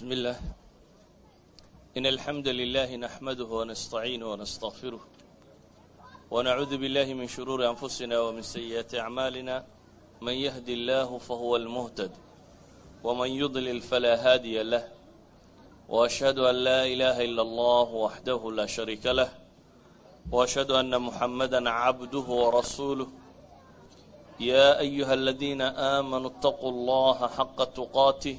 بسم الله إن الحمد لله نحمده ونستعينه ونستغفره ونعوذ بالله من شرور أنفسنا ومن سيئات أعمالنا من يهدي الله فهو المهتد ومن يضلل فلا هادي له وأشهد أن لا إله إلا الله وحده لا شريك له وأشهد أن محمدا عبده ورسوله يا أيها الذين آمنوا اتقوا الله حق تقاته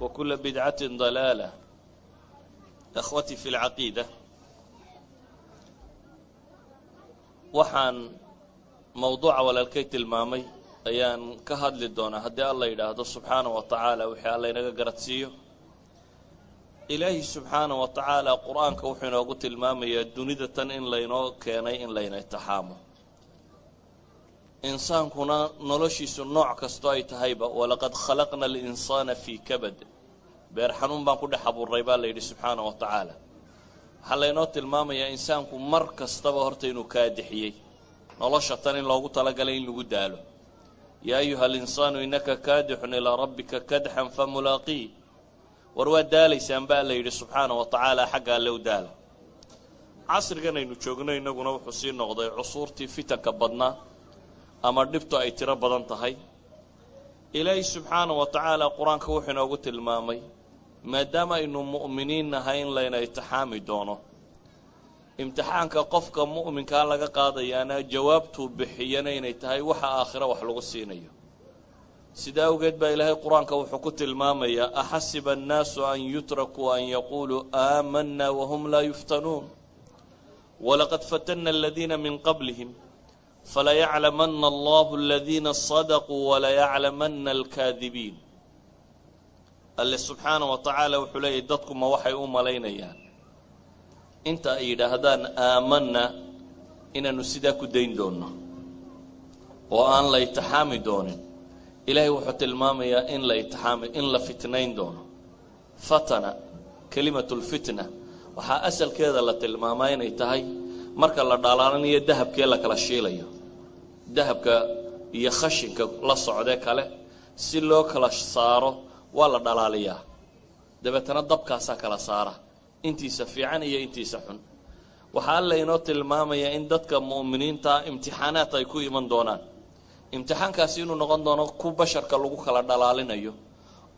وكل بدعة ضلالة أخوتي في العقيدة waxaan mowduuca walaalkay tilmaamay ayaan ka hadli doonaa haddii alla yidhaahdo subxaana wa tacaala wixii alla inaga garadsiiyo ilaahi subxaana wa tacaala qur-aanka wuxuu inoogu tilmaamayaa dunida tan in laynoo keenay in layna itixaamo insaankuna noloshiisu nooc kastoo ay tahayba walaqad khalaqna alinsaana fii kabad. Beer xanuun baan ku dhex abuuray baa la yidhi subxaana wa tacaala. Waxaa laynoo tilmaamayaa insaanku mar kastaba horta inuu kaadixiyey nolosha tan in loogu talagalay in lagu daalo. Yaa ayuha alinsaanu innaka kaadixun ilaa rabbika kadxan famulaaqii war waa daalaysaan baa la yidhi subxaana wa tacaala xagga alle u daala. Casrigan aynu joogno innaguna wuxuu sii noqday cusuurtii fitanka badnaa ama dhibtu ay tiro badan tahay. Ilaahi subxaana wa tacaala qur'aanka wuxuu inoogu tilmaamay maadaama aynu mu'miniin nahay in layna itixaami doono. Imtixaanka qofka mu'minkaa laga qaadayaana jawaabtuu bixiyana inay tahay waxa aakhiro wax lagu siinayo. Sidaa awgeed baa ilaahay qur'aanka wuxuu ku tilmaamayaa axasiba annaasu an yutrakuu an yaquuluu aamanna wahum laa yuftanuun. Walaqad fatanna aladiina min qablihim falayaclamana allahu aladiina sadaquu walayaclamana alkaadibiin alle subxaana wa tacaala wuxuu leeyahy dadku ma waxay u malaynayaan. Inta ay yidhaahdaan aamanna inaanu sidaa ku dayn doonno oo aan la itixaami doonin. Ilaahay wuxuu tilmaamayaa in la itixaami in la fitnayn doono. Fatana kelimatu lfitna waxaa asalkeeda la tilmaamaa inay tahay marka la dhalaalanayo dahabkee la kala shiilayo dahabka iyo khashinka la socdee kale si loo kala saaro waa la dhalaaliyaa. Dabeetana dabkaasaa kala saara intiisa fiican iyo intiisa xun. Waxaa alla inoo tilmaamayaa in dadka mu'miniintaa imtixaanaad ay ku iman doonaan. Imtixaankaasi inuu noqon doono ku basharka lagu kala dhalaalinayo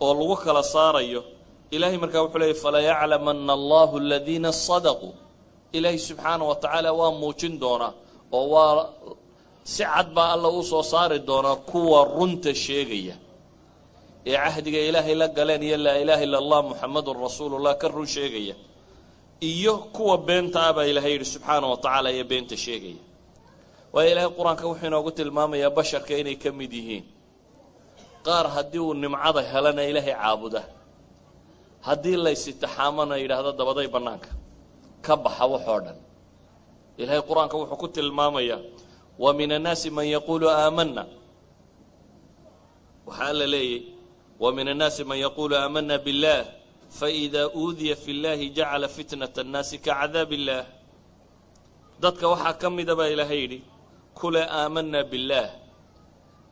oo lagu kala saarayo. Ilaahay markaa wuxuu leeyay falayaclamana allahu aladiina sadaquu. Ilaahay subxaana wa tacaala waa muujin doonaa oo waa si cad baa alla u soo saari doonaa kuwa runta sheegaya. Ee cahdiga ilaahay la galeen iyo laa ilaaha illa allah muxamadun rasuulullah ka run sheegaya. Iyo kuwa beenta ah baa ilaahay yidhi subxaana wa tacaala ee beenta sheegaya. Waayo ilaahay qur'aanka wuxuu inoogu tilmaamayaa basharka inay ka mid yihiin. Qaar haddii uu nimcada helana ilaahay caabuda. Haddii laysitixaamana yidhaahdo dabaday bannaanka. Ka baxa waxoo dhan ilaahay qur'aanka wuxuu ku tilmaamayaa wa min annaasi man yaquulu aamanna waxaa alla leeyay wa min annaasi man yaquulu aamanna biاllaah faidaa uudiya fi llaahi jacala fitnata annaasi ka cadaabi illah dadka waxaa ka mida baa ilaahay yidhi kule aamanna biاllaah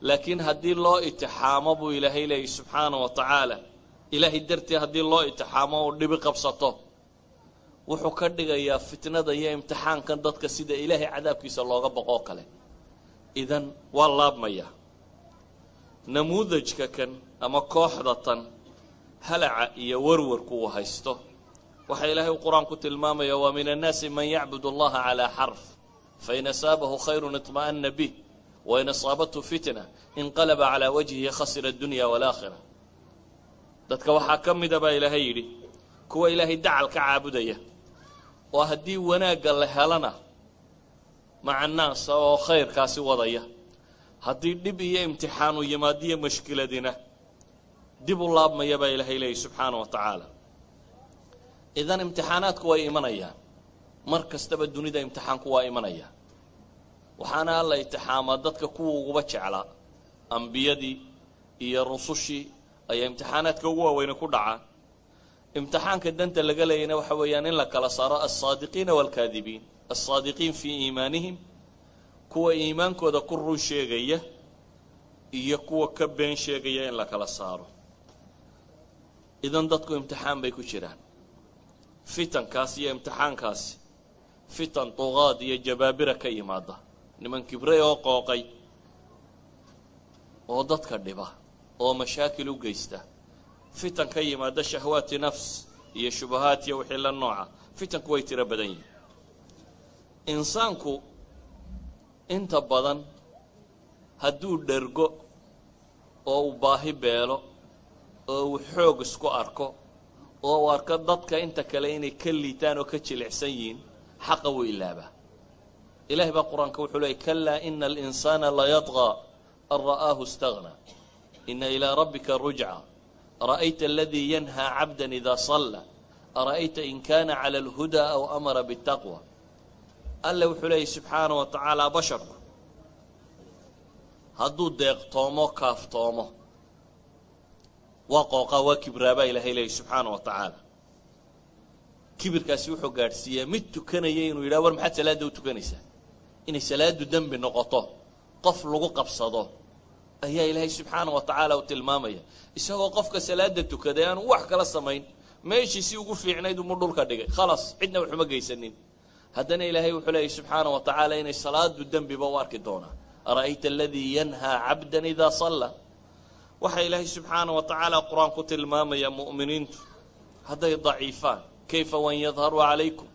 laakiin haddii loo itixaamo buu ilaahay leeyay subxaana wa tacaala ilaahay dartii haddii loo itixaamo uu dhibi qabsato wuxuu ka dhigayaa fitnada iyo imtixaankan dadka sida ilaahay cadaabkiisa looga boqoo kale idan waa laabmaya. Namuudajka kan ama kooxda tan halaca iyo warwarku uu haysto. Waxaa ilaahay u qur'aan ku tilmaamaya wa min annaasi man yacbud allaha calaa xarf fain asaabahu khayru iطma'ana bih wain asaabathu fitna inqalaba calaa wajhihi khasira adunya walaakhira dadka waxaa ka mida baa ilaahay yidhi kuwa ilaahay dacal ka caabudaya oo haddii wanaagga la helana maca naasa oo khayrkaasi wadaya. Haddii dhib iyo imtixaanu yimaadiyo mashkiladina dib u laabmaya baa ilaahay leeyay subxaana wa tacaala. Idan imtixaanaadku way imanayaan mar kastaba dunida imtixaanku waa imanaya waxaana alla imtixaamaa dadka kuwa uguba jeclaa ambiyadii iyo rusushii ayaa imtixaanaadka ugu waaweyne ku dhacaa imtixaanka danta laga leeyayna waxa weeyaan in la kala saaro alsaadiqiina waalkaadibiin alsaadiqiin fii iimaanihim kuwa iimaankooda ku run sheegaya iyo kuwa ka been sheegaya in la kala saaro idan dadku imtixaan bay ku jiraan fitankaas iyo imtixaankaasi fitan duqaad iyo jabaabira ka yimaada niman kibray oo qooqay oo dadka dhiba oo mashaakil u geysta fitan ka yimaada shahwaati nafs iyo shubahaat iyo wixii la nooca fitanku way tiro badan yihiin insaanku inta badan hadduu dhergo oo uu baahi beelo oo uu xoog isku arko oo uu arko dadka inta kale inay ka liitaan oo ka jilicsan yihiin xaqa wuu ilaabaa. Ilahay baa qur'aanka wuxuu leeyay kalaa ina alinsaana layadqaa an ra'aahu istagnaa ina ilaa rabbika rujca. Ara'ayta aladii yanhaa cabdan idaa salla. Ara'ayta in kaana cala alhudaa aw amara biاtaqwa alle wuxuu leeyay subxaana wa tacaala basharku hadduu deeqtoomo kaaftoomo waa qooqaa waa kibraabaa ilaahay leeyay subxaana wa tacaala kibirkaasi wuxuu gaadhsiiyaa mid tukanaya inuu yidhaha war maxaad salaadda u tukanaysaa? Inay salaadu dembi noqoto qof lagu qabsado. Ayaa ilaahay subxaana wa tacaala u tilmaamaya. Isagoo qofka salaada tukaday aanu wax kala samayn meeshii si ugu fiicnayd umu dhulka dhigay. Khalaas cidna waxuma geysanin haddana ilaahay wuxuu leeyay subxaana wa tacaala inay salaadu dembiba u arki doonaa ara'ayta aladii yanhaa cabdan idaa salla? Waxaa ilaahay subxaana wa tacaala qur'aan ku tilmaamaya mu'miniintu hadday daciifaan. Kayfa wan yadharuu calaykum?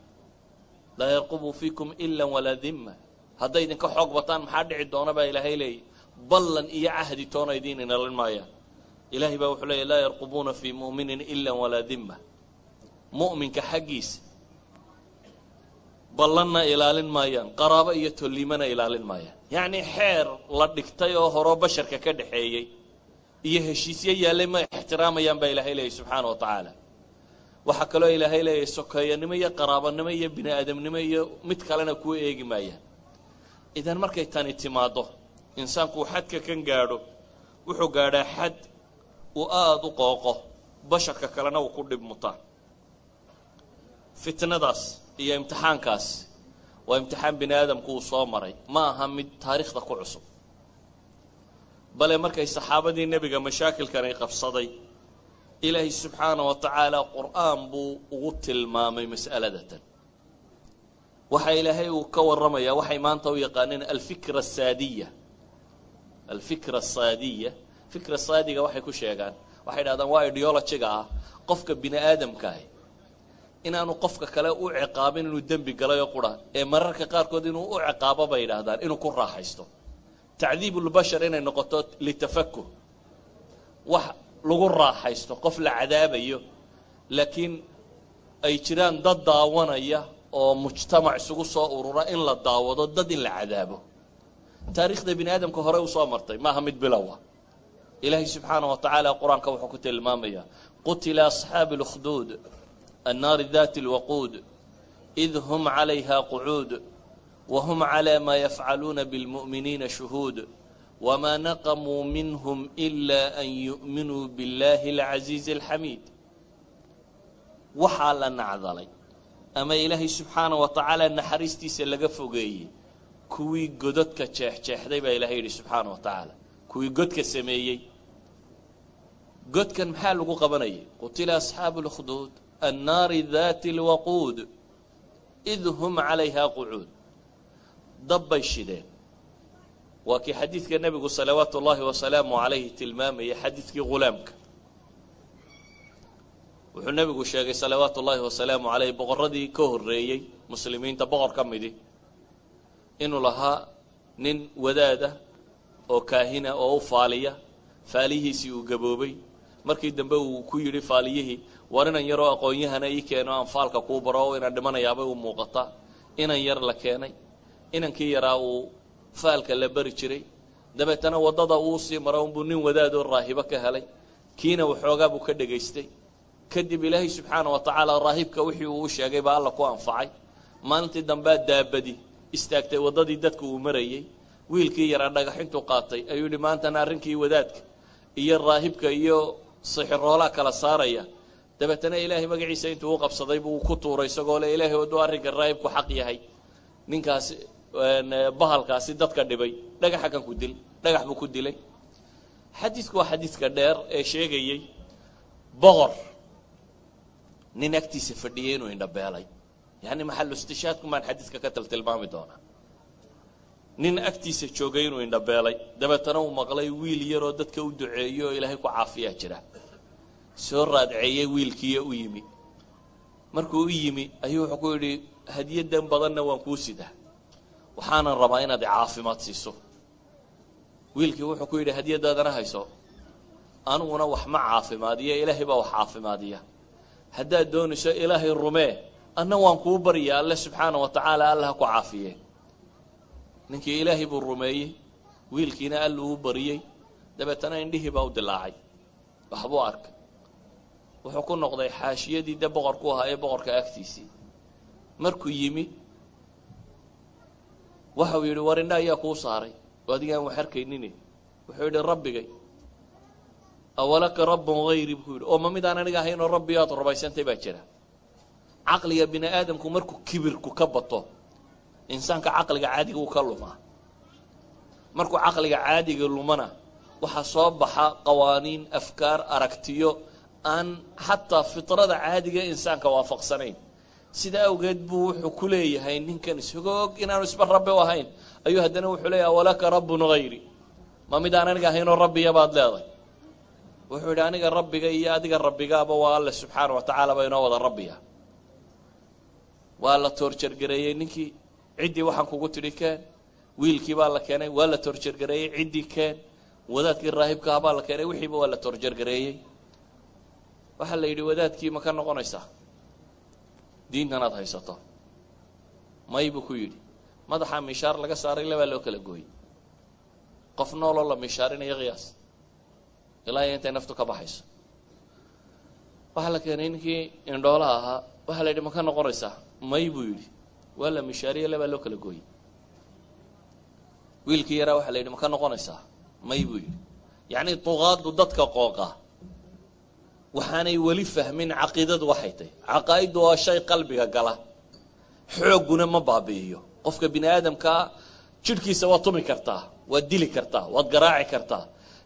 Laa yarqubuu fiikum ila walaa dimma hadday idinka xoog bataan maxaa dhici doona baa ilaahay leeyay ballan iyo cahdi toona idiin inalin maayaan ilaahay baa wuxuu leeyay laa yarqubuuna fii mu'minin ila walaa dimma mu'minka xaggiisa ballanna ilaalin maayaan qaraabo iyo tollimana ilaalin maayaan. Yacnii xeer la dhigtay oo horeo basharka ka dhexeeyey iyo heshiisyo yaallay ma ixtiraamayaan baa ilaahay leeyay subxaana wa tacaala. Waxaa kaloo ilaahay leeyahay sokeeyanimo iyo qaraabanimo iyo bini aadamnimo iyo mid kalena kuu eegi maayaan. Idan markay tani timaaddo insaanku xadka kan gaadho wuxuu gaadhaa xad uu aada u qooqo basharka kalena uu ku dhib mutaa fitnadaas iyo imtixaankaas. Waa imtixaan bini aadamku uu soo maray. Ma aha mid taariikhda ku cusub. Bale markay saxaabadii nebiga mashaakilkan ay qabsaday ilaahay subxaana wa tacaala qur'aan buu ugu tilmaamay mas'aladatan. Waxa ilaahay uu ka warramayaa waxay maanta u yaqaaneen alfikra asaadiya alfikra asaadiya fikra saadiga waxay ku sheegaan. Waxay dhahdaan waa ideologiga ah. Qofka bini aadamkaahi inaanu qofka kale u ciqaabin inuu dembi galayo qura ee mararka qaarkood inuu u ciqaabo bay yidhaahdaan inuu ku raaxaysto. Tacdiib ulbashar inay noqoto litafakur wax lagu raaxaysto qof la cadaabayo laakiin ay jiraan dad daawanaya oo mujtamac isugu soo urura in la daawado dad in la cadaabo. Taariikhda bini aadamka hore u soo martay maaha mid bilowa. Ilaahay subxaana wa tacaala qur'aanka wuxuu ku tilmaamayaa qutila asxaabi اlkhduud annaari ذات اlwaquud إذ hum calayha qucuud wa على calaa maa yafcaluuna شهود shuhuud wamaa naqamuu minhum أن an yu'minuu billaahi alcasiizi alxamiid waxaa la nacdalay ama ilaahay subxaana wa tacaala naxariistiisa laga fogeeyey kuwii gododka jeexjeexday baa ilaahay yidhi subxaana wa tacaala kuwii godka sameeyey godkan maxaa lagu qabanayay qutila asxaabu lkhduud annaari dati اlwaquud id hm calayha qucuud dab bay shideen waa kii xadiidka nebigu salawaatu ullaahi wasalaamu calayhi tilmaamayay xadiidkii ghulaamka wuxuu nebigu sheegay salawaatu ullaahi wasalaamu caleyh boqorradii ka horreeyey muslimiinta boqor ka midi inuu lahaa nin wadaada oo kaahina oo u faaliya faaliyihiisii uu gaboobay markii dambe uu ku yidhi faaliyihii war inan yaroo aqoon-yahana ii keeno aan faalka kuu baro inaan dhimanayaabay u muuqataa inan yar la keenay. Inankii yaraa uu faalka la bari jiray. Dabeetana waddada uu sii mara unbuu nin wadaadoo raahibo ka helay. Kiina waxoogaa buu ka dhegaystay. Kadib ilaahay subxaana wa tacaala raahibka wixii uu u sheegay baa alla ku anfacay. Maalintii dambea daabadi istaagtay waddadii dadka uu marayey wiilkii yaraa dhagax intuu qaatay ayuu yidhi maantana arrinkii wadaadka iyo raahibka iyo sixiroolaa kala saaraya dabeetana ilaahay magaciisa intuu u qabsaday buu ku tuuray isagoo le ilaahay hadduu arrinka raahibku xaq yahay. Ninkaasi bahalkaasi dadka dhibay. Dhagaxa kan ku dil dhagax buu ku dilay. Xadiidku waa xadiidka dheer ee sheegayey boqor. Nin agtiisa fadhiyay inuu indhabeelay yani maxalu istishaadku maan xadiidka ka taltilmaami doonaa nin agtiisa joogay inuu indhabeelay dabeetana uu maqlay wiil yaroo dadka u duceeyo oo ilaahay ku caafiyaa jira soo raadceeyey wiilkiiyo u yimi. Markuu u yimi ayuu wuxuu ku yidhi hadiyadan badanna waan kuu sidaa. Waxaanan rabaa inaad caafimaad siiso. Wiilkii wuxuu ku yidhi hadiyadaadana hayso. Aniguna wax ma caafimaadiya ilaahay baa wax caafimaadiya. Haddaad doonayso ilaahay rumee anna waan kuu barya alle subxaana wa tacaala alla ha ku caafiye. Ninkii ilaahay buu rumeeyey wiilkiina alla uu bariyey. Dabeetana indhihii baa u dilaacay. Waxbuu arkay wuxuu ku noqday xaashiyadii de boqorku ahaa ee boqorka agtiisii. Markuu yimi waxau yidhi war ayaa kuu saaray. Oo adigaan wax arkaynine wuxuu yidhi rabbigay awalaka rabbun hayri buu yidhi oo ma midaan aniga ahaynoo rabbi aad rumaysantay baa jira. Caqliga bini aadamku markuu kibirku ka bato insaanka caqliga caadiga uu ka lumaa markuu caqliga caadiga lumana waxaa soo baxa qawaaniin afkaar aragtiyo aan xataa fitrada caadiga insaanka waafaqsanayn. Sida awgeed buu wuxuu ku leeyahay ninkan isagoo og inaanu isba rabbi ahayn. Ayuu haddana wuxuu leeyahay walaka rabbun hayri ma midaan aniga ahaynoo rabbiya baad leedahay? Wuxuu yidhi aniga rabbiga iyo adiga rabbigaaba waa alle subxaana wa tacaala inoo wada rabbiya waa la toorjargareeyey ninkii ciddii waxaan kugu tidhi keen wiilkii baa la keenay. Waa la toorjargareeyey ciddii keen wadaadkii raahibkaha baa la keenay. Wixiiba waa la toorjargareeyey waxaa la yidhi wadaadkii ma ka noqonaysaa? Diintan aad haysato. May buu ku yidhi madaxaa mishaar laga saaray labaa loo kala gooyey. Qof nooloo la mishaarinayo qiyaas. Ilaa iyo intay naftu ka baxayso. Waxaa la keenay ninkii indhoolaha ahaa waxaa la yidhi ma ka noqonaysaa? May buu yidhi waa la mishaariye labaa loo kala gooyey. Wiilkii yaraa waxaa la yidhi ma ka noqonaysaa? May buu yidhi yacni duqaadu dadka qooqa waxaanay weli fahmin caqiidadu waxay tahy caqaa'iddu waa shay qalbiga gala. Xoogguna ma baabi'iyo. Qofka bini aadamkaa jidhkiisa waad tumi kartaa waad dili kartaa waad garaaci kartaa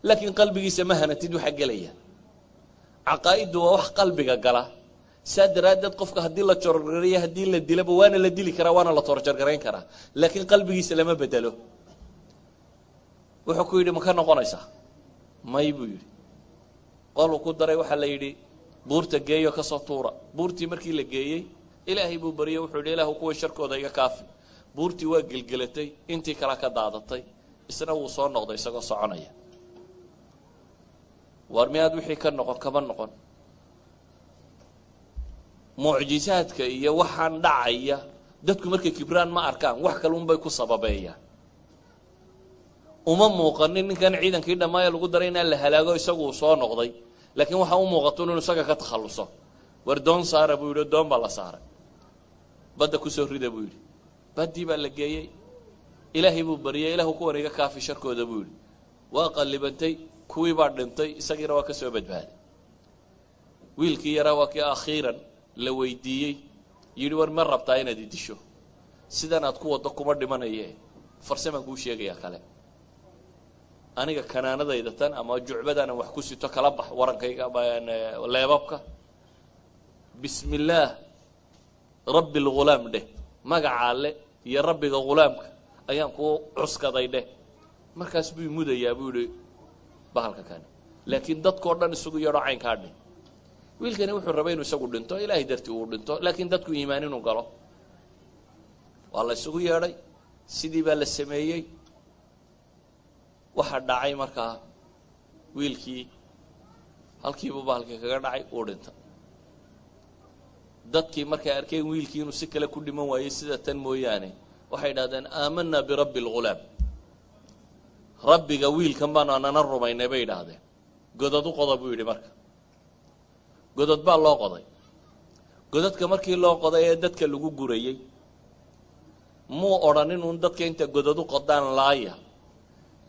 laakiin qalbigiisa ma hanatid waxa gelaya. Caqaa'iddu waa wax qalbiga gala. Saa daraaddeed qofka haddii la toorgareeyo haddii la dilaba waana la dili karaa waana la toorjargarayn karaa. Laakiin qalbigiisa lama bedelo. Wuxuu ku yidhi ma ka noqonaysaa? May buu yidhi qoluu ku daray waxaa la yidhi buurta geeyo ka soo tuura. Buurtii markii la geeyey ilaahay buu baryey wuxuu yidhi ilaahu kuwa sharkooda iga kaafi buurtii waa gelgelatay intii kale ka daadatay isna wuu soo noqday isagoo soconaya. War miyaad wixii ka noqon kama noqon. Mucjisaadka iyo waxaan dhacaya dadku markay kibraan ma arkaan wax kale unbay ku sababeeyaan. Uma muuqanin ninkan ciidankii dhammaaya lagu daray inaan la halaago isagu soo noqday laakiin waxaa u muuqato inuu isaga ka takhalluso. War doon saara buu yidhi doon baa la saaray. Badda ku soo rida buu yidhi. Baddii baa la geeyey. Ilaahay buu baryay ilaahu kuwan iga kaafi sharkooda buu yidhi. Waa qallibantay kuwii baa dhintay isagiina waa ka soo badbaaday wiilkii yaraa waa kii akhiiran la weydiiyey. Yidhi war ma rabtaa inaad i disho? Aad ku waddo kuma dhimanaye farsamaan kuu sheegayaa kale aniga kanaanadayda tan ama jucbadaanan wax ku sito kala bax warankayga leebabka. Bismi rabbi lghulaam dheh. Magaca iyo rabbiga ghulaamka ayaan kuu cuskaday dheh. Markaas buu mudayaa buu yihi bahalka kani laakiin dadkao dhan isugu yeedho caynkaa dheh. Wiilkani wuxuu rabay inuu isagu dhinto ilaahay dartii uu dhinto laakiin dadku iimaan inuu galo. Waa la isugu yeedhay sidii baa la sameeyey waxaa dhacay markaa wiilkii halkiibu bahalkii kaga dhacay uu dhintay dadkii markay arkeen wiilkii inuu si kale ku dhiman waayey sida tan mooyaane waxay idhahdeen aamanaa birabbi اlghulaam rabbiga wiilkan baanu anana rumaynay bay idhaahdeen godad u qoda buu yidhi marka. Godad baa loo qoday. Godadka markii loo qoday ee dadka lagu gurayey muu odhan inuun dadka inta godad u qodaan laaya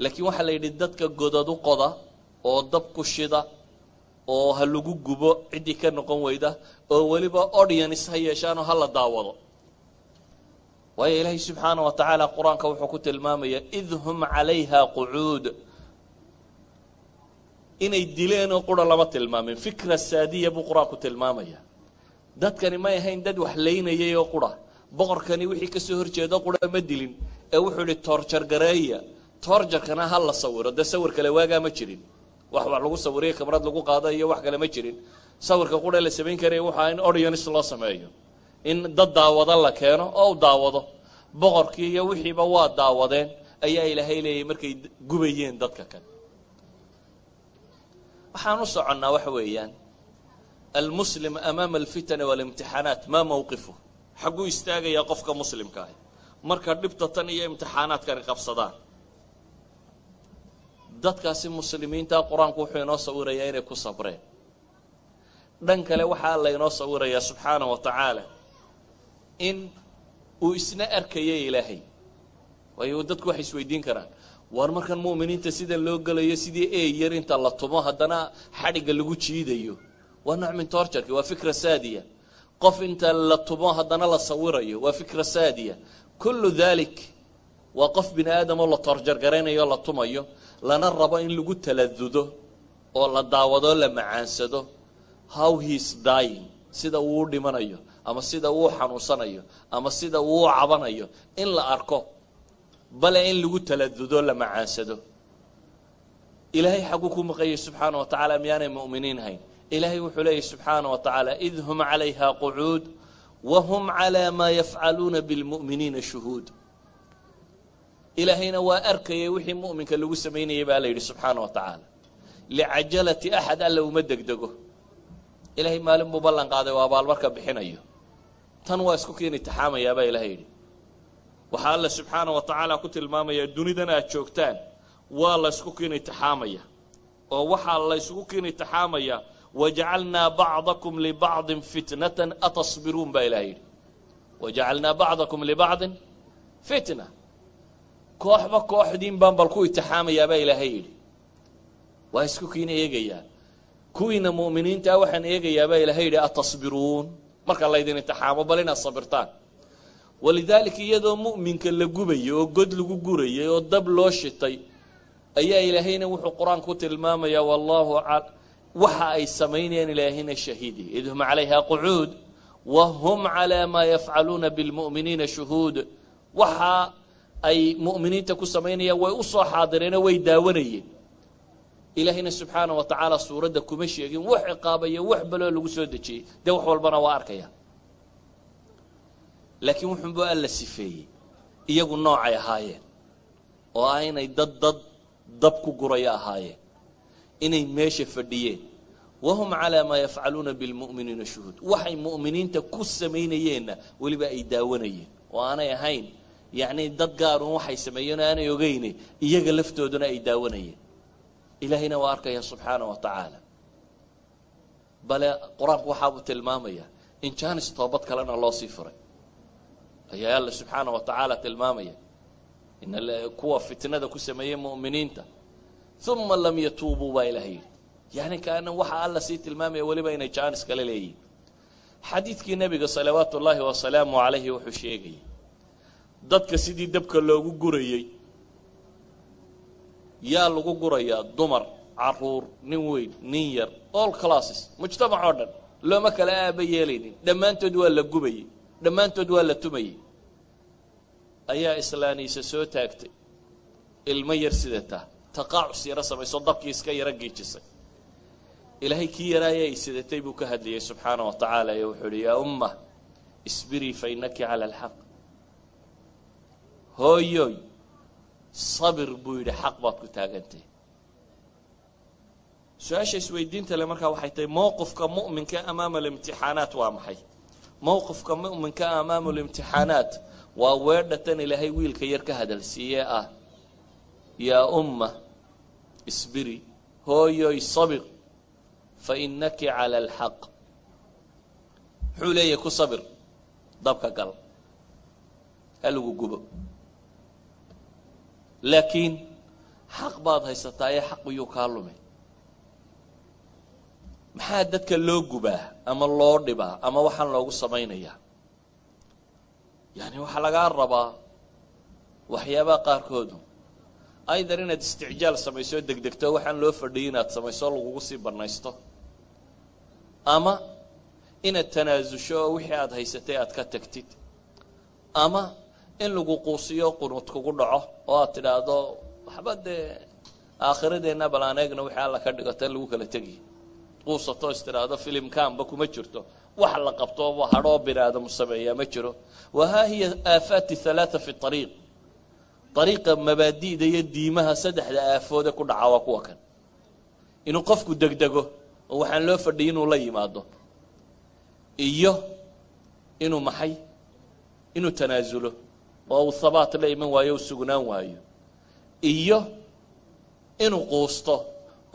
laakiin waxaa la yidhi dadka godad u qoda oo dab ku shida oo ha lagu gubo ciddii ka noqon weyda oo weliba audience ha yeeshaanoo ha la daawado. Waayo ilaahay subxaana wa tacaala qur'aanka wuxuu ku tilmaamaya id hum calayha qucuud inay dileenoo qura lama tilmaamin. Fikra saadiya buu qur'aanku tilmaamaya dadkani may ahayn dad wax laynayay oo qura. Boqorkani wixii ka soo horjeedo qura ma dilin. Ee wuxuu ihi toorjar gareeya toorjarkana ha la sawiro dee sawir kale waagaa ma jirin. Wax wax lagu sawiriyo kamarad lagu qaado iyo wax kale ma jirin. Sawirka qura la samayn karaya waxaa in audience loo sameeyo. In dad daawado la keeno oo u daawado. Boqorkii iyo wixiiba waa daawadeen ayaa ilaahay leeyahy markay gubayeen dadka kale waxaan u soconnaa waxa weeyaan. Almuslim amaama alfitani waalimtixaanaat maa mawqifu. Xagguu istaagayaa qofka muslimka ah. Marka dhibta tan iyo imtixaanaadkani qabsadaan dadkaasi muslimiinta qur'aanku wuxuu inoo sawirayaa inay ku sabreen. Dhan kale waxaa laynoo sawirayaa subxaana wa tacaala in uu isna arkaya ilaahay. Waayo dadku waxay isweydiin karaan. Waar markan mu'miniinta sidan loo gelayo sidii ey yar inta la tumo haddana xadhigga lagu jiidayo. Waa nooc min torjarki waa fikra saadiya. Qof inta la tumo haddana la sawirayo waa fikra saadiya. Kullu dalik waa qof bini aadamoo la toorjar garaynayo o la tumayo lana rabo in lagu taladudo oo la daawado la macaansado. How heis dying. Sida uu dhimanayo ama sida uu xanuunsanayo ama sida uu cabanayo. In la arko bale in lagu taladudo la macaansado. Ilaahay xagguu ku maqayay subxaana wa tacaala miyaanay mu'miniin hayn. Ilaahay wuxuu leeyahy subxaana wa tacaala id hum calayha qucuud wa hum calaa maa yafcaluuna bilmu'miniina shuhuud ilaahayna waa arkayay wixii mu'minka lagu samaynayay baa la yidhi subxaana wa tacaala licajalati axad alla uma degdego. Ilaahay maalin buu ballan qaaday oo abaalmarka bixinayo. Tan waa isku kiin itixaamayaa baa ilahay yidhi. Waxaa alla subxaana wa tacaala ku tilmaamayaa dunidan aad joogtaan waa la ysku kiin itixaamaya. Oo waxaa la ysku kiin itixaamaya wajacalnaa bacdakum libacdin fitnatan atasbiruun baa ilahay yidhi. Wajacalnaa bacdakum libacdin fitna kooxba kooxdiin baan bal ku itixaamayaa baa ilaahay yidhi. Waa isku kiina eegayaa kuwiina mu'miniintaa waxaan eegayaa baa ilaahay yidhi atasbiruun. Marka laydin itixaamo bal inaad sabirtaan. Walidaalika iyadoo mu'minka la gubayay oo god lagu gurayay oo dab loo shitay ayaa ilaahayna wuxuu qur'aanka ku tilmaamayaa wallahu waxa ay samaynayaan ilaahayna shahiidi. Id hum calayha qucuud wa hum calaa maa yafcaluuna bilmu'miniina shuhuud. Waxa ay mu'miniinta ku samaynayaan way u soo xaadireenoo way daawanayeen. Ilaahayna subxaana wa tacaala suuradda kuma sheegin wax ciqaabayo wax baloo lagu soo dejiyey. Dee wax walbana waa arkaya laakiin wuxuunbu alla sifeeyey iyagu noocay ahaayeen oo ah inay dad dad dab ku guraya ahaayeen inay meesha fadhiyeen. Wahum calaa maa yafcaluuna bilmu'miniina shuhuud. Waxay mu'miniinta ku samaynayeenna weliba ay daawanayeen oo aanay ahayn yacni dad gaarun waxay sameeyeen oo aanay ogeyne iyaga laftooduna ay daawanayeen. Ilaahayna waa arkaya subxaana wa tacaala bale qur'aanku waxaabuu tilmaamayaa in jaanis toobad kalena loo sii furay. Ayaa alla subxaana wa tacaala tilmaamaya kuwa fitnada ku sameeyey mu'miniinta. Uma lam yatuubuu baa ilahay yidhi. Yani kaana waxaa alla sii tilmaamaya weliba inay jaanis kale leeyihiin xadiidkii nebiga salawaatu ullaahi wasalaamu calayhi wuxuu sheegayay dadka sidii dabka loogu gurayey. Yaa lagu gurayaa dumar carruur nin weyn nin yar all classes mujtamac oo dhan. Looma kala aaba yeelaynin. Dhammaantood waa la gubayey. Dhammaantood waa la tumayey. Ayaa islaaniisa soo taagtay. Ilmo yar sidataa taqaacus yaro samayso dabkii iska yaro giijisay ilaahay kii yaraaya ay sidatay buu ka hadlayay subxaana wa tacaala ee wuxuu uhi yaa umma isbirii fa inaki cala alxaq hooyoy sabir buu yidhi xaq baad ku taagantay. Su'aasha isweydiinta le markaa waxay tahay mowqifka mu'minka amaama alimtixaanaat waa maxay? Mowqifka mu'minka amaama alimtixaanaat waa weedhatan ilaahay wiilka yar ka hadalsiiyee ah. Yaa umma isbiri hooyoy sabir fa inaki cala alxaq muxuu leeyahay ku sabir dabka gal ha lagu gubo laakiin xaq baad haysataa ee xaq iyuu kaa lumay. Maxaa dadka loo gubaa ama loo dhibaa ama waxaan loogu samaynayaa? Yani waxaa lagaa rabaa waxyaabaha qaarkoodu aydar inaad isticjaal samayso degdegto waxaan loo fadhiyay inaad samayso lagugu sii banaysto ama inaad tanaasusho oo wixii aada haysatay aad ka tagtid. Ama in lagu quusiyo qunud kugu dhaco oo aad tidhaahdo waxba dee aakhiradeenna bal aan wixii alla ka dhigato in lagu kala tegiy quusato is tidhaahdo filimkaanba kuma jirto. Wax la qabto hadhoo bini aadamu ma jiro. Wa haa hiya aafaati halaata fi ariiq ariiqa mabaadi'da iyo diimaha saddexda aafoode ku dhaca waa kuwa kan. Inuu qofku degdego oo waxaan loo fadhiya inuu la yimaado. Iyo inuu maxay? Inuu tanaasulo oo uu habaat la iman waayo u sugnaan waayo. Iyo inuu quusto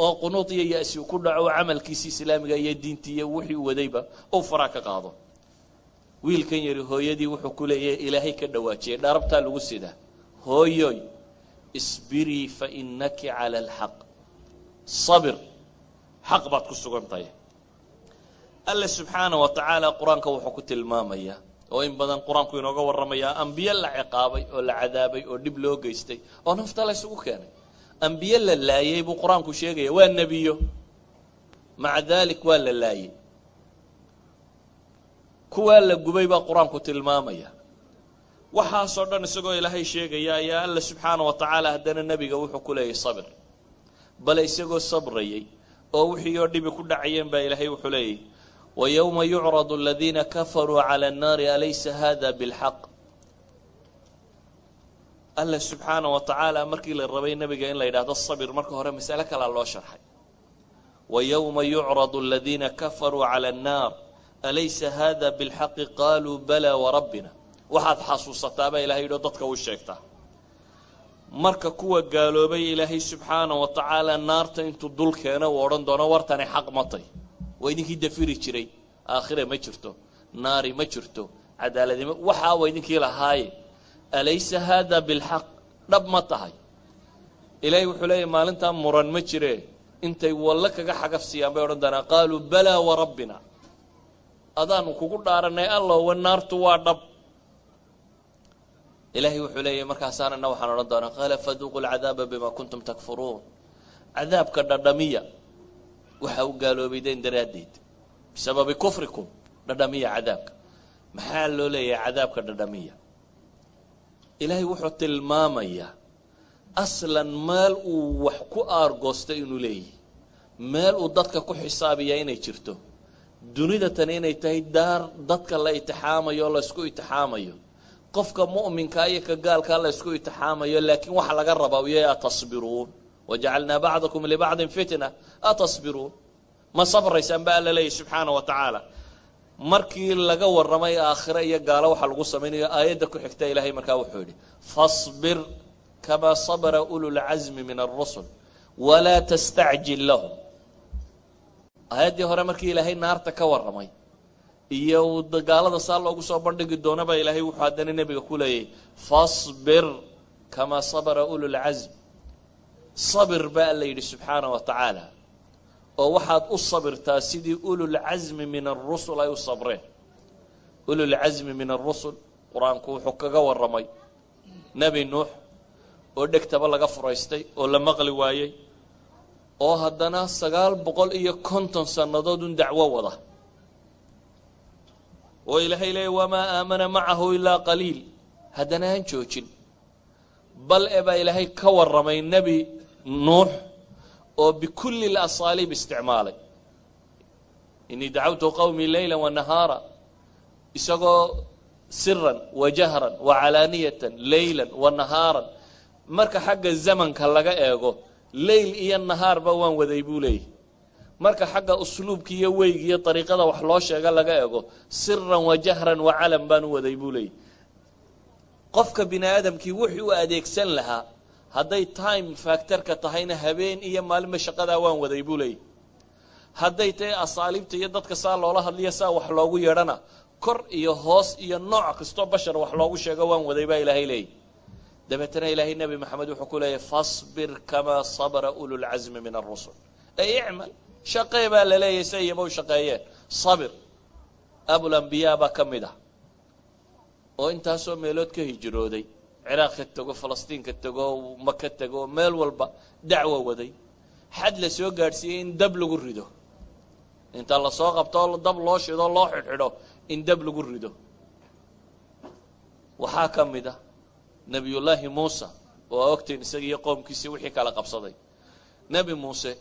oo qunuud iyo ya-si ku dhaco camalkiisi islaamiga iyo diintii iyo wixii u wadayba uu faraa ka qaado. Wiilkan yari hooyadii wuxuu ku leeyahay ilaahay ka dhawaajiyay. Dharabtaa lagu sidaa hooyoy isbirii fa inaki cala alxaq. Sabir xaq baad ku sugan tahay alle subxaana wa tacaala qur'aanka wuxuu ku tilmaamayaa oo in badan qur'aanku inooga warramayaa ambiye la ciqaabay oo la cadaabay oo dhib loo geystay oo nafta la ysugu keenay. Ambiye la laayay buu qur'aanku sheegaya waa nebiyo maca dalik waa la laayay. Kuwaa la gubay baa qur'aanku tilmaamaya. Waxaasoo dhan isagoo ilaahay sheegaya ayaa alla subxaana wa tacaala haddana nebiga wuxuu ku leeyahy sabir. Bale isagoo sabrayay oo wixii oo dhibi ku dhacayeen baa ilaahay wuxuu leeyahy wayowma yucradu aladiina kafaruu cala annaari alaysa hada bilxaq alla subxaana wa tacaala markii la rabay nebiga in la yidhaahdo sabir marka hore masale kalaa loo sharxay wayowma yucradu aladiina kafaruu cala annaar alaysa hada bilxaqi qaluu bala warabbina waxaad xasuusataabaa ilahay yidho dadka u sheegtaa marka kuwa gaaloobay ilaahay subxaana wa tacaala naarta intuu dul keeno uu odhan doono wartani xaq matay waa idinkii dafiri jiray. Aakhire ma jirto. Naari ma jirto. Cadaaladima waxaa idinkii lahaaye alaysa haada bilxaq? Dhab ma tahay. Ilaahay wuxuu leeyahy maalintaa muran ma jire intay walle kaga xagaf siiyaan bay odhan doonaa qaaluu balaa warabbina adaanu kugu dhaaranay allowa naartu waa dhab. Ilaahay wuxuu leeyahy markaasaanana waxaan odhan doonaa. Qaala faduuqu lcadaaba bima kuntum takfuruun. Cadaabka dhadhamiya waxa u gaaloobaydeen daraaddeed bisababi kufrikum dhadhamiya cadaabka. Maxaa loo leeyahay cadaabka dhadhamiya? Ilaahay wuxuu tilmaamayaa aslan meel uu wax ku aargoostay inuu leeyahay. Meel uu dadka ku xisaabiyaa inay jirto. Dunida tani inay tahay daar dadka la itixaamayo o laysku itixaamayo. Qofka mu'minkaa iyo ka gaalkaa laysku itixaamayo laakiin waxa laga rabaa uya atasbiruun wajacalnaa bacdakum libacdin fitna atasbiruun ma sabraysaan ba alla leeyahy subxaana wa tacaala markii laga warramay aakhire iyo gaalo waxaa lagu samaynayo aayadda ku xigta ilaahay markaa wuxuu yidhi fasbir kamaa sabra ululcasmi min alrusul walaa tastacjil lahum aayaddii hore markii ilaahay naarta ka warramay iyo gaalada saa loogu soo bandhigi doonaba ilaahay wuxuu haddana nebiga ku leeyahy fasbir kamaa sabra ululcasm sabir ba alla yidhi subxaana wa tacaala oo waxaad u sabirtaa sidii ululcasmi min arusul ay u sabreen. Ululcasmi min arusul qur'aanku wuxuu kaga warramay nebi nuux oo dhegtaba laga furaystay oo la maqli waayey oo haddana sagaal boqol iyo konton sannadood un dacwo wada. Oo ilaahay leeya wamaa aamana macahu ilaa qaliil. Haddana aan joojin. Bal e baa ilaahay ka warramay nebi nuux oo bikulli lasaaliib isticmaalay. Inii dacawtu qawmii leyla wanahaara isagoo siran wa jahran wa calaaniyatan leylan wa nahaaran. Marka xagga zamanka laga eego leyl iyo nahaarba waan waday buu leeyahy marka xagga usluubka iyo weyga iyo dariiqada wax loo sheega laga eego siran wa jahran wa calan baan u waday buu leeyahy qofka bini aadamkii wuxuu u adeegsan lahaa hadday time factorka tahayna habeen iyo maalinba shaqadaa waan waday buu leeyahy hadday tahay asaaliibta iyo dadka saa loola hadliyo saa wax loogu yeedhana kor iyo hoos iyo nooc kastoo bashar wax loogu sheego waan waday baa ilaahay leeyahy dabeetana ilaahay nebi maxamed wuxuu ku leeyahy fasbir kamaa sabra ululcasmi min arusul ay icmal shaqee baa la leeyahy si iyaba u shaqeeyeen sabir abulambiyaa baa ka mid ah oo intaasoo meelood ka hijrooday ciraaq ka tego falastiin ka tego maka tego meel walba dacwo waday. Xad la soo gaadhsiiyey in dab lagu rido. Inta la soo qabto dab loo shido loo xidhxidho in dab lagu rido. Waxaa ka mid ah nebiyullaahi muuse oo aa ogteen isaga iyo qoomkiisii wixii kala qabsaday. Nebi muuse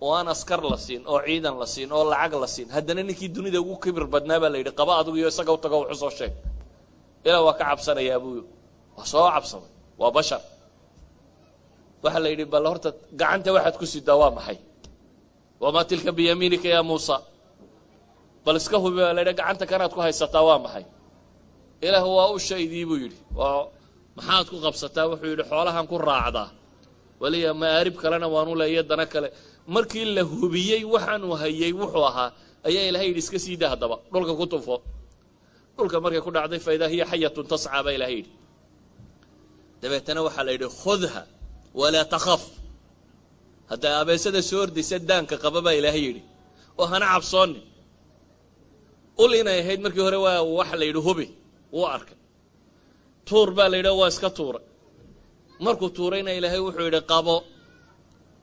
oo aan askar la siin oo ciidan la siin oo lacag la siin haddana ninkii dunida ugu kibir badnaa baa la yidhi qaba adigu iyo isaga u tago wuxu soo sheeg. Ilaa waa ka cabsanayaa buu waa soo cabsaday. Waa bashar. Waxaa la yidhi bal horta gacanta waxaad ku sidaa waa maxay? Wamaa tilka biyamiinika yaa muusa? Bal iska hubi baa la yidhi gacanta kanaad ku haysataa waa maxay? Ilaah waa u shaydii buu yidhi. Waa maxaad ku qabsataa? Wuxuu yidhi xoolahan ku raacdaa. Waliya ma'aarib kalena waanu leeya dana kale. Markii la hubiyey waxaanu hayay wuxuu ahaa ayaa ilahay yidhi iska sii daa haddaba. Dhulka ku tufo. Dhulka markay ku dhacday faidaa hiya xayatun tascaa baa ilahay yidhi dabeetana waxaa la yidhi khudha walaa takhaf. Hadday abeesada soo ordaysa daanka qaba baa ilaahay yidhi oo hana cabsoonin. Ul inay ahayd markii hore waa waxa la yidhi hubi wuu arkay. Tuur baa la yidhi waa iska tuuray. Markuu tuurayna ilaahay wuxuu yidhi qabo.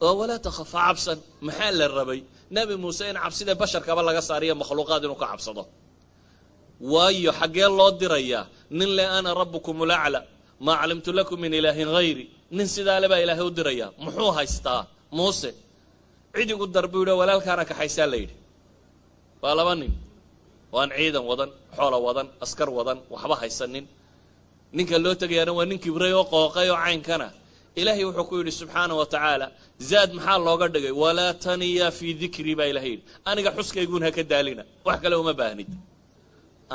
Oo walaa takhaf ha cabsan. Maxaa la rabay? Nebi muuse in cabsida basharkaba laga saariyo makhluuqaad inuu ka cabsado. Waayo xaggee loo dirayaa nin le ana rabbukum ulacla maa calimtu lakum min ilaahin hayri nin sidaale baa ilaahay u dirayaa. Muxuu haystaa? Muuse. Cidigu darbuu yidhi walaalkaana kaxaysaa la yidhi. Waa laba nin. Waan ciidan wadan xoola wadan askar wadan waxba haysanin. Ninka loo tegayaana waa nin kibray oo qooqay oo caynkana. Ilaahay wuxuu ku yidhi subxaana wa tacaala zaad maxaa looga dhigay? Walaa taniya fii dikrii baa ilahay yidhi. Aniga xuskayguun ha ka daalina. Wax kale uma baahnid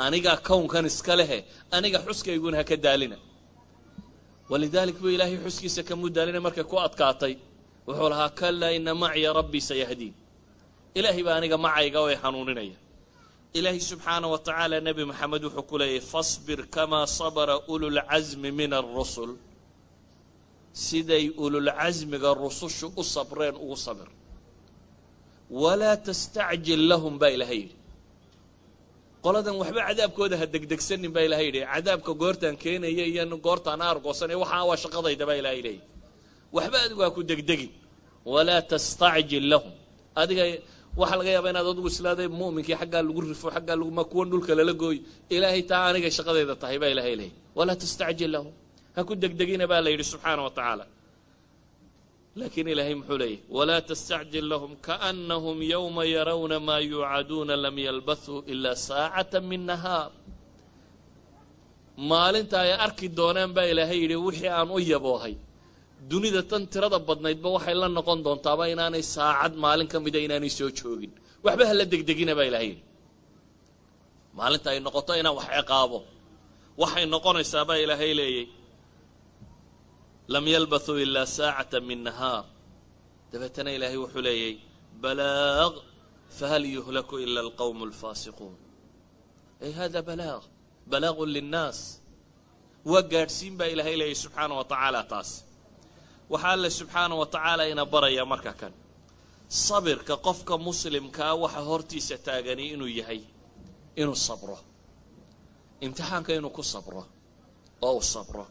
aniga kownkan iska lehe. Aniga xuskayguun ha ka daalina walidaalik buu ilaahay xuskiisa kamuu daalina markay ku adkaatay. Wuxuu lahaa kalaa ina macya rabbii sayahdiin ilaahay baa aniga macayga oo i xanuuninaya ilaahay subxaana wa tacaala nebi maxamed wuxuu ku leeyahy fasbir kamaa sabra ululcasmi min arusul siday ululcasmiga rusushu u sabreen ugu sabir. Walaa tastacjil lahum baa ilaahay yidhi qoladan waxba cadaabkooda ha degdegsanin baa ilahay yidhi. Cadaabka goortaan keenaya iyo goortaan aargoosanay waxaa waa shaqadayda baa ilahay leeyahy waxba adigu ha ku degdegin. Walaa tastacjil lahum. Adiga waxaa laga yaabaa inaad adigu islaaday mu'minkii xaggaa lagu rifo xaggaa laguma kuwan dhulka lala gooyo ilaahay taa anigay shaqadayda tahay baa ilahay leeyahy walaa tastacjil lahum. Ha ku degdegina baa la yidhi subxaana wa tacaala laakiin ilaahay muxuu leeyahy walaa tastacjil lahum kaannahum yowma yarawna maa yuucaduuna lam yalbathuu ilaa saacata min nahaar. Maalinta ay arki doonaan baa ilaahay yidhi wixii aan u yaboohay dunida tan tirada badnaydba waxay la noqon doontaaba inaanay saacad maalin ka mida inaanay soo joogin. Waxba hala degdegina baa ilahay yidhi. Maalinta ay noqoto inaan wax ciqaabo waxay noqonaysaa baa ilaahay leeyay lam yalbathuu ilaa saacata min nahaar. Dabeetana ilaahay wuxuu leeyay balaaq fahal yuhlaku ila alqawmu alfaasiquun. Ay hada balaaq balaagun linnaas. Waa gaadhsiin baa ilaahay leeyay subxaana wa tacaala taas. Waxaa alle subxaana wa tacaala ina baraya marka kan. Sabirka qofka muslimkaa waxa hortiisa taagani inuu yahay inuu sabro. Imtixaanka inuu ku sabro oo uu sabro.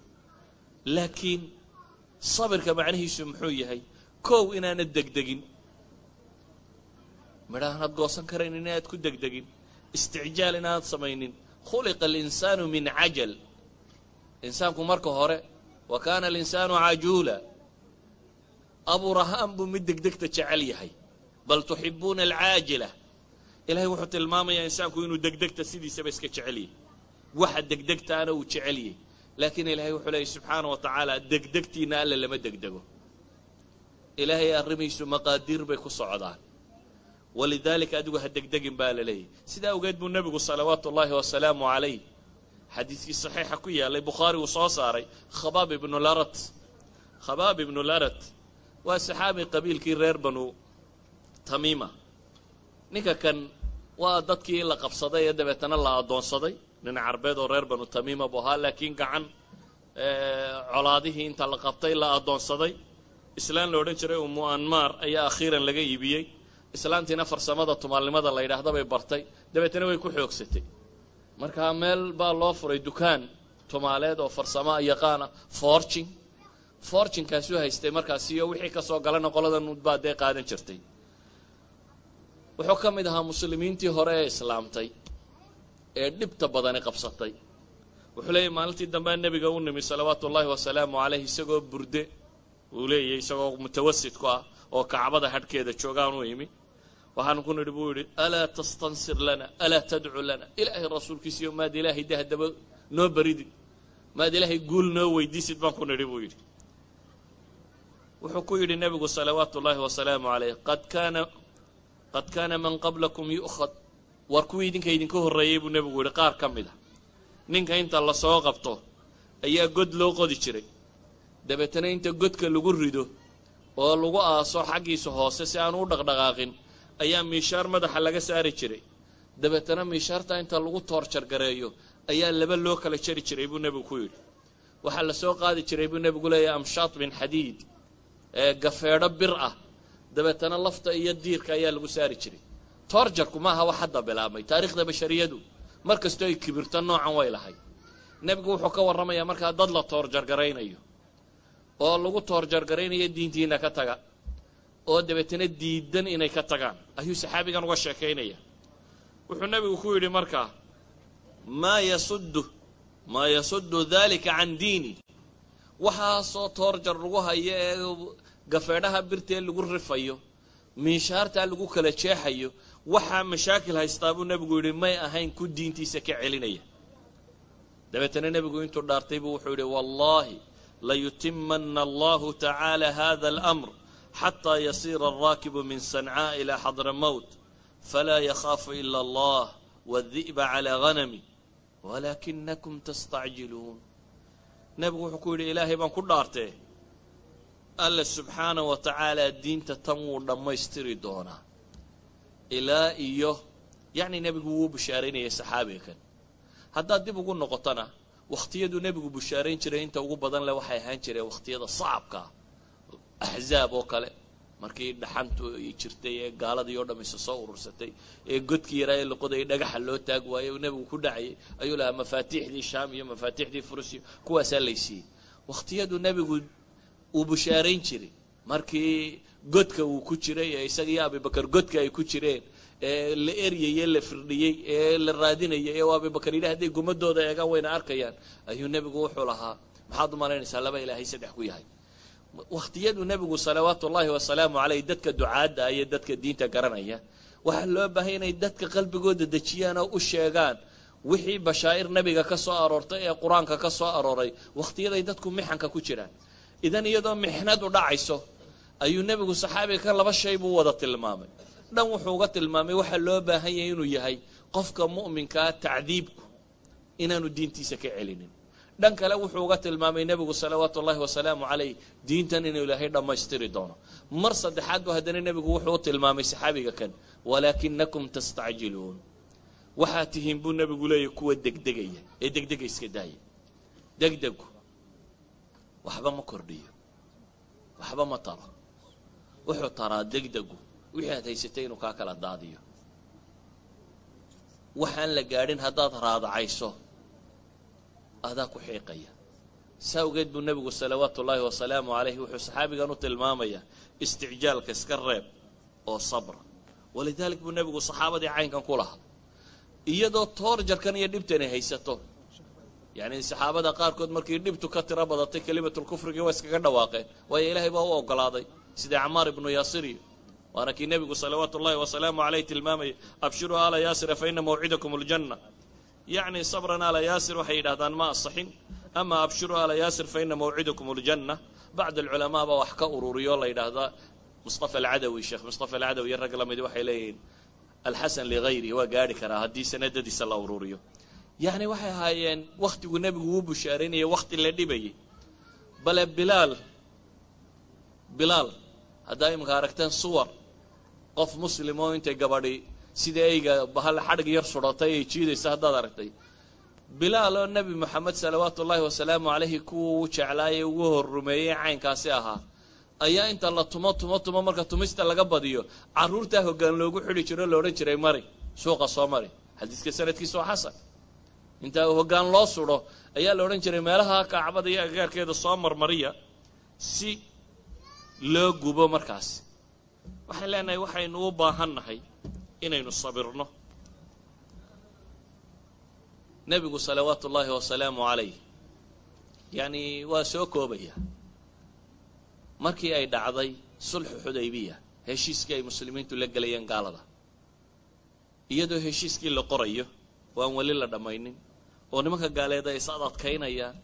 Laakiin sabirka macnihiisu muxuu yahay? Kow inaanad degdegin. Midhaanaad goosan karayn inaad ku degdegin. Isticjaal inaanad samaynin. Khuliqa alinsaanu min cajal insaanku marka hore wa kaana alinsaanu cajuula. Abuur ahaan buu mid degdegta jecel yahay. Bal tuxibuuna alcaajila. Ilahay wuxuu tilmaamayaa insaanku inuu degdegta sidiisaba iska jecelyahy waxa degdegtaana uu jecelyay laakiin ilaahay wuxuu leeyay subxaana wa tacaala degdegtiina alla lama degdego. Ilaahay arrimiisu maqaadiir bay ku socdaan. Walidaalika adigu ha degdegin baa la leeyahy sidaa awgeed buu nebigu salawaatu ullaahi wasalaamu calayh xadiidkii saxiixa ku yaalay bukhaari uu soo saaray khabaab ibnu larat. Khabaab ibnu larat waa saxaabi qabiilkii reer banu tamiima. Ninka kan waa dadkii la qabsaday ee dabeetana la addoonsaday nin carbeed oo reer banu tamiima buu ahaa laakiin gacan colaadihii inta la qabtay la addoonsaday islaan la odhan jiray umu anmaar ayaa akhiiran laga iibiyey. Islaantiina farsamada tumaalnimada la yidhaahda bay bartay. Dabeetana way ku xoogsatay. Markaa meel baa loo furay dukaan tumaaleed oo farsamo yaqaana forgin forginkaasuu haystay markaasiyo wixii ka soo galana qoladan baa dee qaadan jirtay. Wuxuu ka mid ahaa muslimiintii hore ee islaamtay ee dhibta badani qabsatay. Wuxuu leeyahy maalintii dambea nebiga u nimi salawaatu ullaahi wasalaamu caleyh isagoo burde. Uu leeyahy isagoo mutawasid ku ah oo kacbada hadhkeeda joogaan u imi waxaan ku nidhi buu yidhi alaa tastansir lana alaa tadcu lana. Ilaahay rasuulkiisiyo maad ilaahay de haddaba noo baridi maad ilaahay guul noo weydiisid baan ku nidhi buu yidhi. Wuxuu ku yidhi nebigu salawaatu ullaahi wasalaamu caleyh qad kaana qad kaana man qablakum yu'khad war kuwii idinka idinka horreeyey buu nebigu yidhi qaar ka mid a ninka inta la soo qabto ayaa god loo qodi jiray. Dabeetana inta godka lagu rido oo lagu aaso xaggiisa hoose si aanu u dhaqdhaqaaqin ayaa miishaar madaxa laga saari jiray. Dabeetana miishaarta inta lagu toorjargareeyo ayaa laba loo kala jari jiray buu nebigu ku yidhi. Waxaa la soo qaadi jiray buu nebigu leeyahy amshaat min xadiid ee gafeedho bir ah. Dabeetana lafta iyo diirka ayaa lagu saari jiray toorjarku maaha wax hadda bilaabmay taariikhda bashariyadu. Mar kastoo ay kibirto noocan way lahay nebigu wuxuu ka warramayaa markaa dad la toorjargaraynayo oo lagu toorjargaraynayo diintiina ka taga oo dabeetana diidan inay ka tagaan. Ayuu saxaabigan uga sheekaynaya. Wuxuu nebigu ku yidhi markaa maa yasuddu maa yasuddu dalika can diini. Waxaasoo toorjar lagu hayo ee gafeedhaha birtee lagu rifayo miishaartaa lagu kala jeexayo waxaa mashaakil haystaa buu nebigu yidhi may ahayn ku diintiisa ka celinaya. Dabeetana nebigu intuu dhaartay buu wuxuu yidhi wallaahi layutimana allahu tacaala hada alamr xataa yasiira alraakibu min sancaa ilaa xadramowt falaa yakhaafu ila allah wadi'ba calaa hanami walaakinakum tastacjiluun. Nebigu wuxuu ku yidhi ilaahay baan ku dhaartee alla subxaana wa tacaala diinta tan wuu dhammaystiri doonaa ilaa iyo yacni nebigu wuu bushaaraynayay saxaabiga kan. Haddaad dib ugu noqotona wakhtiyaduu nebigu bushaarayn jiray inta ugu badan leh waxay ahaan jireen wakhtiyada sacabkaa axzaab oo kale. Markii dhaxantu ay jirtay ee gaaladii oo dham isa soo urursatay ee godkii yaraa ee loqodayay dhagaxa loo taag waayey uu nebigu ku dhacayay ayuu lahaa mafaatiixdii shaam iyo mafaatiixdii furusiyo kuwaasaa laysiiyey. Wakhtiyaduu nebigu uu bushaarayn jiray. Markii godka uu ku jiray ee isagiiyo abibakar godka ay ku jireen ee la eryayey la firdhiyey ee la raadinayay ee abibakar yidhi hadday gumadooda eegaan wayna arkayaan. Ayuu nebigu wuxuu lahaa maxaad u malaynaysaa laba ilaahay saddex ku yahay. Wakhtiyadu nebigu salawaatu ullaahi wasalaamu caleyh dadka ducaadda iyo dadka diinta garanaya waxaa loo baahay inay dadka qalbigooda dejiyaan oo u sheegaan wixii bashaa'ir nebiga ka soo aroortay ee qur'aanka ka soo arooray. Wakhtiyaday dadku mixanka ku jiraan. Idan iyadoo mixnadu dhacayso ayuu nebigu saxaabiga ka laba shay buu wada tilmaamay. Dhan wuxuu uga tilmaamay waxaa loo baahan yahay inuu yahay qofka mu'minkaa tacdiibku inaanu diintiisa ka celinin. Dhan kale wuxuu uga tilmaamay nebigu salawaatu ullahi wasalaamu calayh diintan inuu ilaahay dhammaystiri doono. Mar saddexaad bu haddana nebigu wuxuu u tilmaamay saxaabiga kan walaakinakum tastacjiluun. Waxaa tihiin buu nebigu leeyahy kuwa degdegaya ee degdega iska daaya degdegu waxba ma kordhiyo waxba ma taro wuxuu taraa degdegu. Wixii aad haysatay inuu kaa kala daadiyo. Waxaan la gaadhin haddaad raadacayso. Adaa ku xiiqaya. Saa awgeed buu nebigu salawaatu ullaahi wasalaamu calayhi wuxuu saxaabigan u tilmaamayaa isticjaalka iska reeb oo sabra walidaalik buu nebigu saxaabadii caynkan ku lahaa. Iyadoo toorjarkan iyo dhibtani haysato. Yacni saxaabada qaarkood markii dhibtu ka tiro badatay kelimatulkufrigii waa iskaga dhawaaqeen. Waayo ilaahay baa u ogolaaday sida camaar ibnu yaasiriyo waana kii nebigu salawaatu ullahi wasalaamu caleyh tilmaamaya abshiruu ala yaasira fa ina mawcidakum aljanna. Yacni sabran ala yaasir waxay yidhahdaan ma asaxin ama abshiruu ala yaasir fa ina mawcidakum aljanna. Bacd alculamaa baa wax ka ururiyo la yidhaahdaa mustafa alcadawi sheekh mustafa alcadawi iyo rag lamidi waxay leeyihiin alxasan ligayrihi waa gaarhi karaa haddii sanadadiisa la ururiyo. Yacni waxay ahaayeen wakhtigu nebigu uu bushaaraynayay wakhti la dhibayay bale bilaal bilaal haddaa iminka aragteen suwar qof muslim oo intay gabadhi sida eyga bahal xadhig yar sudhatay ay jiidaysa haddaad aragtay? Bilaal oo nebi moxamed salawaatu ullaahi wasalaamu calayhi kuwa uu jeclaayay ugu horrumeeyey caynkaasi ahaa. Ayaa inta la tumo tumo tumo marka tumista laga badiyo carruurtaa hoggaan loogu xidhi jiro la odhan jiray mari suuqa soo mari. Xadiiska sanadkiisa waa xasan. Inta hoggaan loo sudho ayaa la odhan jiray meelaha kacbada iyo agagaarkeeda soo marmariya si loo gubo markaas. Waxaan leenahay waxaynu u baahan nahay inaynu sabirno. Nebigu salawaatu ullaahi wasalaamu calayh yacni waa soo koobaya. Markii ay dhacday sulxu xudaybiya heshiiskii ay muslimiintu la gelayeen gaalada. Iyadoo heshiiskii la qorayo oo aan weli la dhammaynin. Oo nimanka gaaleed ay is ad adkaynayaan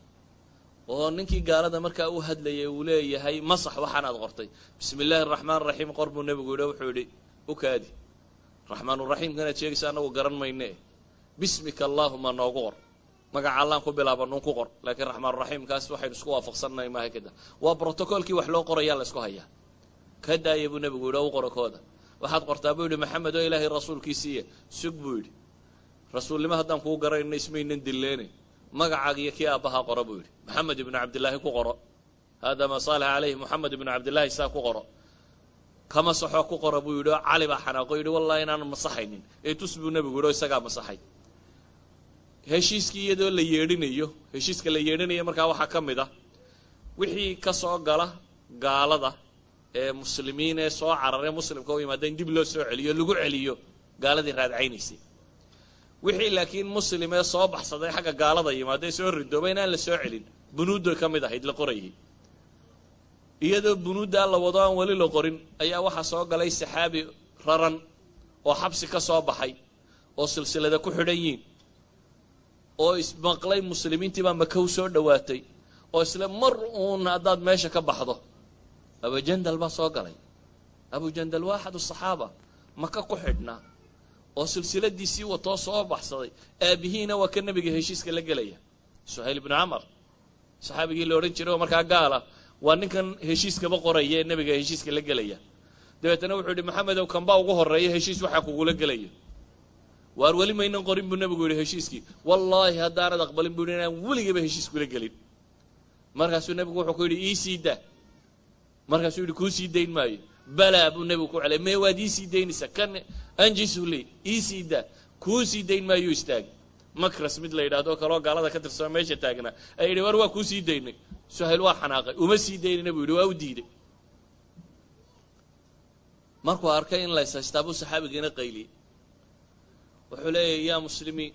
oo ninkii gaalada markaa u hadlayay uu leeyahay masax waxaanaad qortay. Bismi illaahi araxmaan raxiim qor buu nebigu yidhi wuxuu yidhi u kaadi. Raxmaanuraxiimkanaad sheegaysa annagu garan mayne. Bismika allaahuma noogu qor. Magaca allaan ku bilaaba nuun ku qor. Laakiin raxmaanuraxiimkaas waxaynu isku waafaqsannahay maaha kada waa brotocoolkii wax loo qorayaa la isku hayaa. Ka daaya buu nebigu yidhi u qoro kooda. Waxaad qortaa buu yidhi maxamed oo ilaahay rasuulkiisiiya sug buu yidhi. Rasuulnimo haddaan kuu garanayno ismaynan dilleenay magacaaga iyo kii aabbahaa qoro buu yidhi. Maxamed ibnu cabdillaahi ku qoro. Haadaa maa saalaxa calayhi moxamed ibnu cabdillaahi saa ku qoro. Kama saxoo ku qora buu yidhi oo cali baa xanaaqo yidhi wallahi inaanan masaxaynin. Ee tus buu nebigu yidhi oo isagaa masaxay. Heshiiskii iyadoo la yeedhinayo heshiiska la yeedhinayo markaa waxaa ka mid ah wixii ka soo gala gaalada ee muslimiin ee soo cararee muslimka u yimaada in dib loo soo celiyo lagu celiyo gaaladii raadcaynaysay wixii laakiin muslim ee soo baxsaday xagga gaalada yimaada ee soo ridoobay inaan la soo celin bunuudday ka mid ahayd la qorayay iyadoo bunuuddaa la wado aan weli la qorin ayaa waxaa soo galay saxaabi raran oo xabsi ka soo baxay oo silsilada ku xidhan yiin oo ismaqlay muslimiintii baa maka u soo dhowaatay oo isle mar uun haddaad meesha ka baxdo abujandal baa soo galay. Abujandal waa axad asaxaaba maka ku xidhnaa oo silsiladiisii watoo soo baxsaday. Aabihiina waa ka nebiga heshiiska la gelaya. Suhayl ibnu camar saxaabigii la odhan jiray oo markaa gaala waa ninkan heshiiskaba qoraya ee nebiga heshiiska la gelaya. Dabeetana wuxuu yidhi maxamedow kanbaa ugu horreeya heshiis waxaa kugula gelaya waar weli maynan qorin buu nebigu yidhi heshiiskii. Wallaahi haddaanad aqbalin buu yidhi inaan weligaba heshiis kula gelin. Markaasuu nebigu wuxuu ku yidhi ii sii daa. Markaasuu yidhi kuu sii dayn maayo balaa buu nebigu ku celay mee waad ii sii daynaysaa? Kan anjisuli ii sii daa kuu sii dayn maayuu istaagay. Makras mid la yidhahdo kaloo gaalada ka tirsano meesha taagnaa ay yidhi war waa kuu sii daynay. Suhayl waa xanaaqay uma sii daynayna buu yidhi waa u diiday markuu arkay in lays haystaa buu saxaabigiina qayliyey. Wuxuu leeyahy yaa muslimiin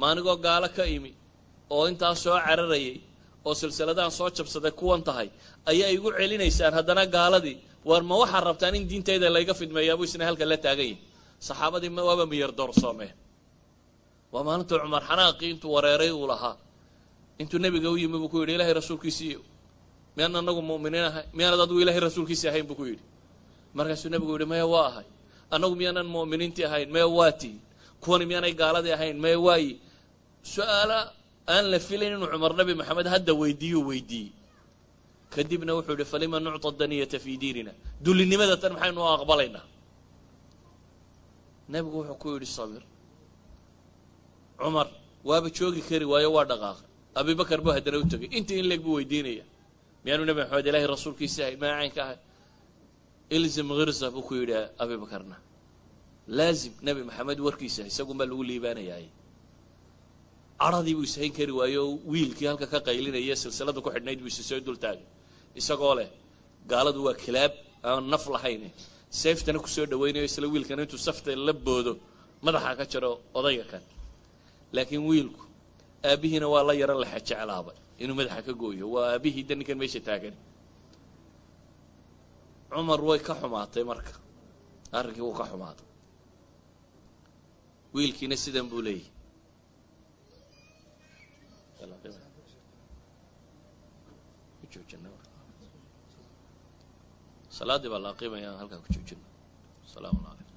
maanigoo gaalo ka imi oo intaa soo cararayay oo silsiladahan soo jabsaday kuwan tahay ayaa igu celinaysaan haddana gaaladii war ma waxaad rabtaan in diintayda layga fidmeeyaabuu isna halka la taagan yahay? Saxaabadii waaba miyar doorsoomeen waa maalintuu cumar xanaaqii intuu wareeray uu lahaa. Intuu nebiga u yimi buu ku yidhi ilaahay rasuulkiisiiyo miyaan anagu mu'miniin ahay? Miyaanad adigu ilaahay rasuulkiisii ahayn buu ku yidhi. Markaasuu nebigu yidhi maya waa ahay? Annagu miyaanan mu'miniintii ahayn? Maya waa tihin kuwani miyaanay gaaladii ahayn? Maya waayi su'aala aan la filayn inuu cumar nabi maxamed hadda weydiiyuu weydiiyey kadibna wuxuu yihi falima nucta daniyata fii diinina. Dullinimada tan maxaynu u aqbalaynaa nebigu wuxuu ku yidhi sabir cumar waaba joogi kari waayo waa dhaqaaqay abibakar buu haddana u tegay intii in leeg buu weydiinaya miyaanu nebi maxamed ilaahay rasuulkiisi ahay maa caynka ahay. Ilzim hirza buu ku yidhi abibakarna laazim nebi maxamed warkiisa isagunbaa lagu liibaanayaay cadhadii buu ishayn kari waayo wiilkii halka ka qaylinaya silsilada ku xidhnayd buu isa soo dultaagay isagoo leh gaaladu waa kilaab aan naf lahayn. Seeftana ku soo dhawaynayo isla wiilkana intuu safta la boodo madaxa ka jaro odayga kan. Laakiin wiilku aabbihiina waa la yaro laxa jeclaaba inuu madaxa ka gooyo. Waa aabihii da ninkan meesha taagan. Cumar way ka xumaatay marka. Arrinkii wuu ka xumaaday wiilkiina sidan buu leeyahy salaaddii baa la aqimaya halkaa ku joojina asalaamu calaykum